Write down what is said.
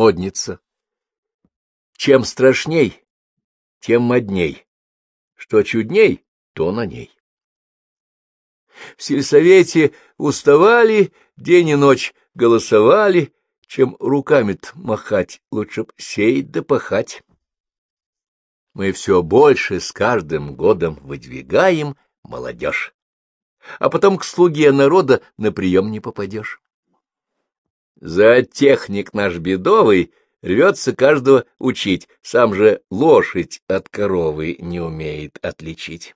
модница. Чем страшней, тем модней. Что чудней, то на ней. В сельсовете уставали, день и ночь голосовали, чем руками махать, лучше б сеять да пахать. Мы все больше с каждым годом выдвигаем молодежь, а потом к слуге народа на прием не попадешь. За техник наш бедовый рвется каждого учить, сам же лошадь от коровы не умеет отличить.